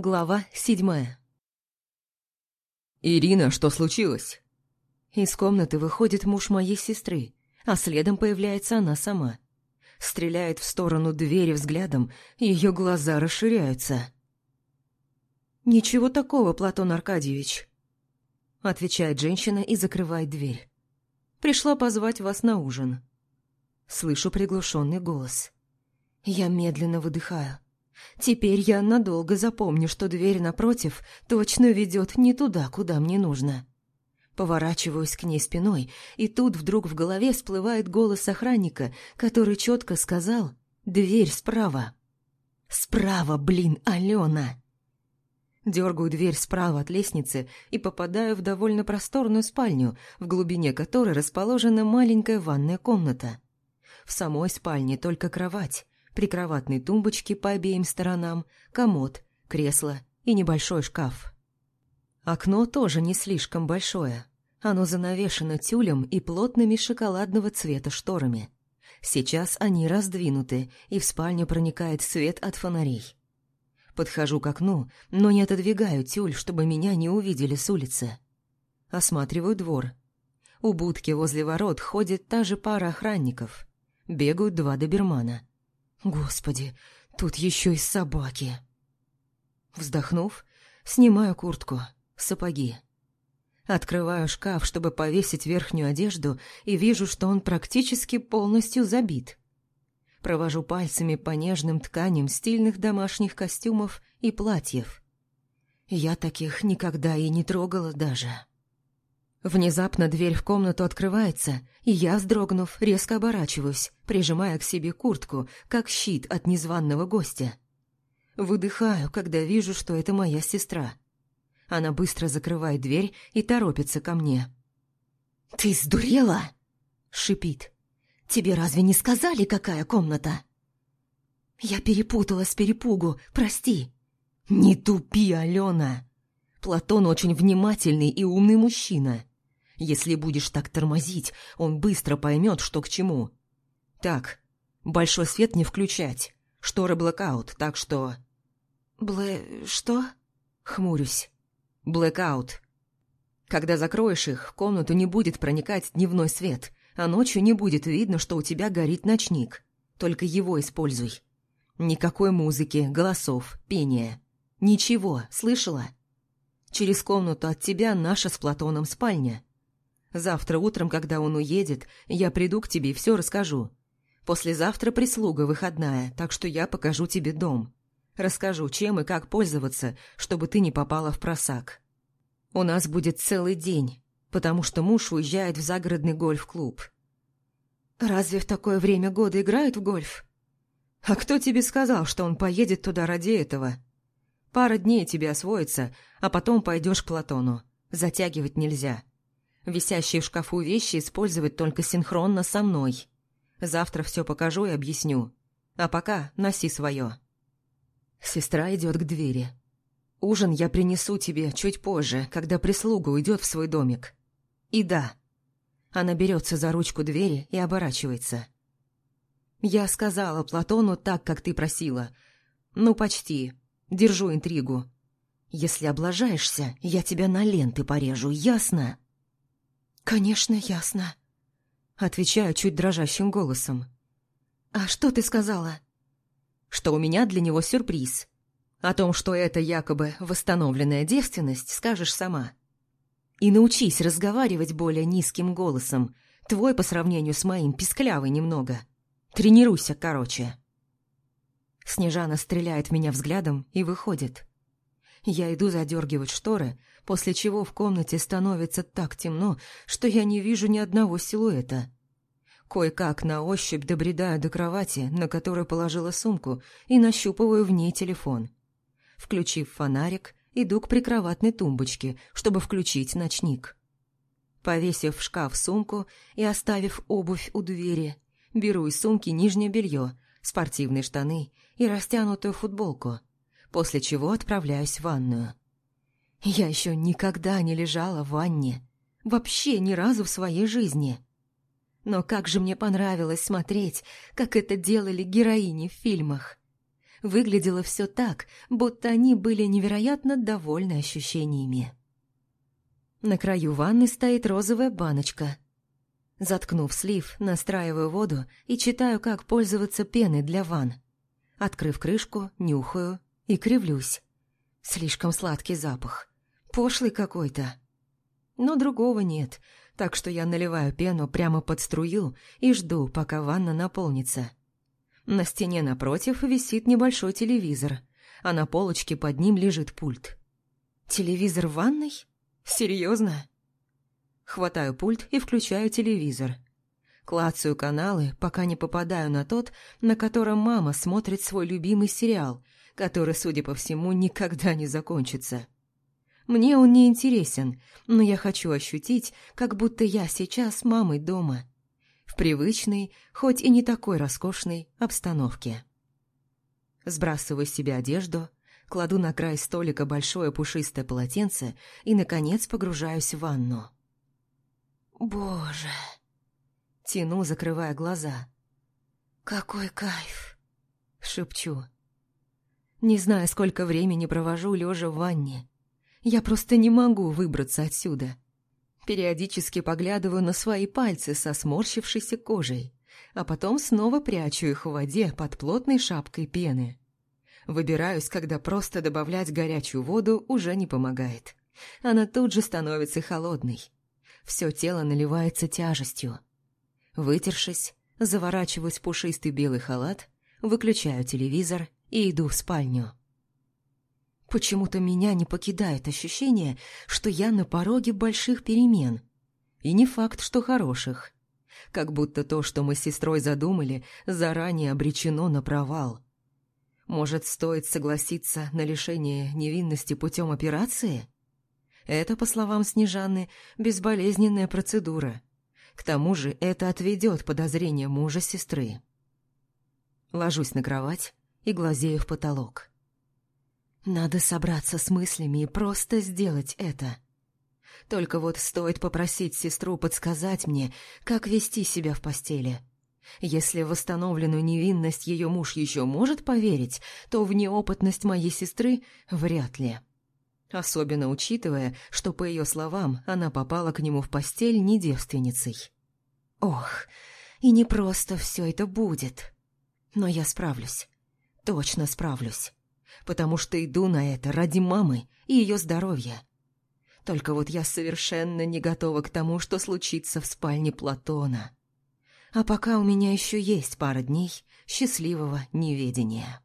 Глава седьмая. «Ирина, что случилось?» Из комнаты выходит муж моей сестры, а следом появляется она сама. Стреляет в сторону двери взглядом, ее глаза расширяются. «Ничего такого, Платон Аркадьевич», — отвечает женщина и закрывает дверь. «Пришла позвать вас на ужин». Слышу приглушенный голос. Я медленно выдыхаю. Теперь я надолго запомню, что дверь напротив точно ведет не туда, куда мне нужно. Поворачиваюсь к ней спиной, и тут вдруг в голове всплывает голос охранника, который четко сказал «Дверь справа». «Справа, блин, Алена!» Дергаю дверь справа от лестницы и попадаю в довольно просторную спальню, в глубине которой расположена маленькая ванная комната. В самой спальне только кровать, прикроватные тумбочки по обеим сторонам, комод, кресло и небольшой шкаф. Окно тоже не слишком большое. Оно занавешено тюлем и плотными шоколадного цвета шторами. Сейчас они раздвинуты, и в спальню проникает свет от фонарей. Подхожу к окну, но не отодвигаю тюль, чтобы меня не увидели с улицы. Осматриваю двор. У будки возле ворот ходит та же пара охранников. Бегают два добермана. Господи, тут еще и собаки. Вздохнув, снимаю куртку, сапоги. Открываю шкаф, чтобы повесить верхнюю одежду, и вижу, что он практически полностью забит. Провожу пальцами по нежным тканям стильных домашних костюмов и платьев. Я таких никогда и не трогала даже. Внезапно дверь в комнату открывается, и я, вздрогнув, резко оборачиваюсь, прижимая к себе куртку, как щит от незваного гостя. Выдыхаю, когда вижу, что это моя сестра. Она быстро закрывает дверь и торопится ко мне. «Ты сдурела?» — шипит. «Тебе разве не сказали, какая комната?» «Я перепутала с перепугу, прости». «Не тупи, Алена!» Платон очень внимательный и умный мужчина. Если будешь так тормозить, он быстро поймет, что к чему. Так, большой свет не включать. Шторы блэкаут, так что... Блэ... что? Хмурюсь. Блэкаут. Когда закроешь их, в комнату не будет проникать дневной свет, а ночью не будет видно, что у тебя горит ночник. Только его используй. Никакой музыки, голосов, пения. Ничего, слышала? Через комнату от тебя наша с Платоном спальня. Завтра утром, когда он уедет, я приду к тебе и все расскажу. Послезавтра прислуга выходная, так что я покажу тебе дом. Расскажу, чем и как пользоваться, чтобы ты не попала в просак. У нас будет целый день, потому что муж уезжает в загородный гольф-клуб. Разве в такое время года играют в гольф? А кто тебе сказал, что он поедет туда ради этого? Пара дней тебе освоится, а потом пойдешь к Платону. Затягивать нельзя. Висящие в шкафу вещи использовать только синхронно со мной. Завтра все покажу и объясню. А пока носи свое. Сестра идет к двери. Ужин я принесу тебе чуть позже, когда прислуга уйдет в свой домик. И да. Она берется за ручку двери и оборачивается. Я сказала Платону так, как ты просила. Ну, почти. Держу интригу. Если облажаешься, я тебя на ленты порежу, ясно? «Конечно, ясно», — отвечаю чуть дрожащим голосом. «А что ты сказала?» «Что у меня для него сюрприз. О том, что это якобы восстановленная девственность, скажешь сама. И научись разговаривать более низким голосом. Твой по сравнению с моим писклявый немного. Тренируйся, короче». Снежана стреляет меня взглядом и выходит. Я иду задергивать шторы, после чего в комнате становится так темно, что я не вижу ни одного силуэта. Кое-как на ощупь добредаю до кровати, на которую положила сумку, и нащупываю в ней телефон. Включив фонарик, иду к прикроватной тумбочке, чтобы включить ночник. Повесив в шкаф сумку и оставив обувь у двери, беру из сумки нижнее белье, спортивные штаны и растянутую футболку, после чего отправляюсь в ванную. Я еще никогда не лежала в ванне. Вообще ни разу в своей жизни. Но как же мне понравилось смотреть, как это делали героини в фильмах. выглядело все так, будто они были невероятно довольны ощущениями. На краю ванны стоит розовая баночка. Заткнув слив, настраиваю воду и читаю, как пользоваться пеной для ванн. Открыв крышку, нюхаю и кривлюсь. Слишком сладкий запах. Пошлый какой-то. Но другого нет, так что я наливаю пену прямо под струю и жду, пока ванна наполнится. На стене напротив висит небольшой телевизор, а на полочке под ним лежит пульт. Телевизор в ванной? Серьезно? Хватаю пульт и включаю телевизор. Клацаю каналы, пока не попадаю на тот, на котором мама смотрит свой любимый сериал, который, судя по всему, никогда не закончится. Мне он не интересен, но я хочу ощутить, как будто я сейчас мамой дома – в привычной, хоть и не такой роскошной, обстановке. Сбрасываю с себя одежду, кладу на край столика большое пушистое полотенце и, наконец, погружаюсь в ванну. «Боже!» Тяну, закрывая глаза. «Какой кайф!» Шепчу. Не знаю, сколько времени провожу лежа в ванне. Я просто не могу выбраться отсюда. Периодически поглядываю на свои пальцы со сморщившейся кожей, а потом снова прячу их в воде под плотной шапкой пены. Выбираюсь, когда просто добавлять горячую воду уже не помогает. Она тут же становится холодной. Все тело наливается тяжестью. Вытершись, заворачиваюсь в пушистый белый халат, выключаю телевизор и иду в спальню. Почему-то меня не покидает ощущение, что я на пороге больших перемен. И не факт, что хороших. Как будто то, что мы с сестрой задумали, заранее обречено на провал. Может, стоит согласиться на лишение невинности путем операции? Это, по словам Снежаны, безболезненная процедура. К тому же это отведет подозрение мужа сестры. Ложусь на кровать и глазею в потолок. Надо собраться с мыслями и просто сделать это. Только вот стоит попросить сестру подсказать мне, как вести себя в постели. Если в восстановленную невинность ее муж еще может поверить, то в неопытность моей сестры вряд ли. Особенно учитывая, что, по ее словам, она попала к нему в постель не девственницей. Ох, и не просто все это будет. Но я справлюсь. Точно справлюсь потому что иду на это ради мамы и ее здоровья. Только вот я совершенно не готова к тому, что случится в спальне Платона. А пока у меня еще есть пара дней счастливого неведения.